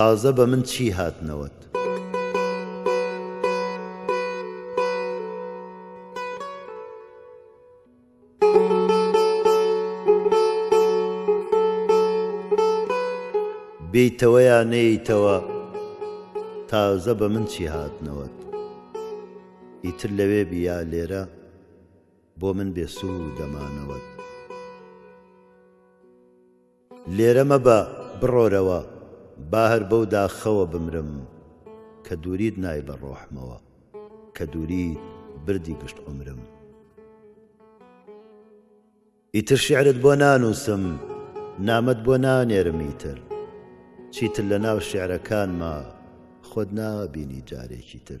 تازە بە من چی هاتنەوەت؟ بێیتەوە یا نێیتەوە تازە بە من چی هاتنەوەت؟ ئیتر لەوێ بی یا لێرە بۆ من بێ سوودە مانەوەت. لێرە مەبە بڕۆرەوە با هەر بەو داخەوە بمرم کە دووریت نای بە ڕۆحمەوە کە دووریت بردی گشت عومرم. ئیتر شیعرت بۆ نانووسم نامەت بۆ نانێرم ئیتر چیتر لە ناو شیعرەکانما خۆت نابینی جارێکی تر.